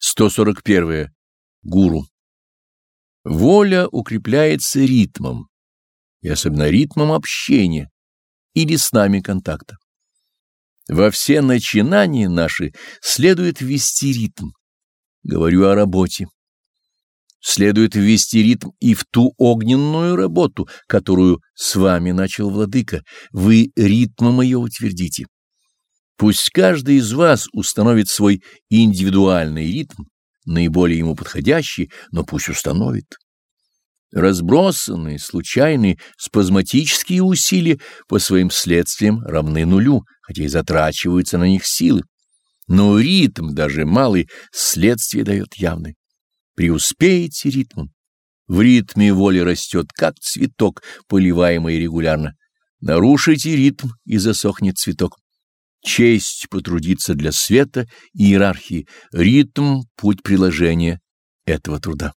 141. Гуру. Воля укрепляется ритмом, и особенно ритмом общения или с нами контакта. Во все начинания наши следует ввести ритм. Говорю о работе. Следует ввести ритм и в ту огненную работу, которую с вами начал владыка. Вы ритмом ее утвердите. Пусть каждый из вас установит свой индивидуальный ритм, наиболее ему подходящий, но пусть установит. Разбросанные, случайные, спазматические усилия по своим следствиям равны нулю, хотя и затрачиваются на них силы. Но ритм, даже малый, следствие дает явный. Преуспеете ритмом. В ритме воли растет, как цветок, поливаемый регулярно. Нарушите ритм, и засохнет цветок. Честь потрудиться для света иерархии, ритм — путь приложения этого труда.